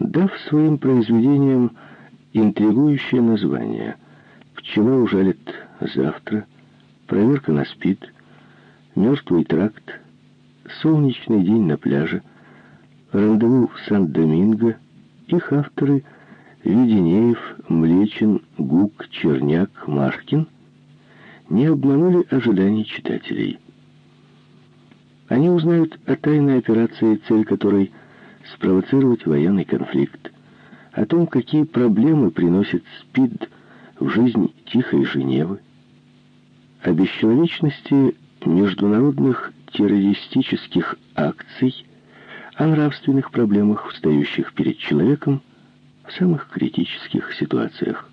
дав своим произведениям интригующее название. «Пчела ужалит завтра», «Проверка на спид», «Мертвый тракт», «Солнечный день на пляже», «Рандеву в Сан-Доминго», их авторы? Веденеев, Млечин, Гук, Черняк, Машкин не обманули ожиданий читателей. Они узнают о тайной операции, цель которой — спровоцировать военный конфликт, о том, какие проблемы приносит СПИД в жизнь Тихой Женевы, о бесчеловечности международных террористических акций, о нравственных проблемах, встающих перед человеком в самых критических ситуациях.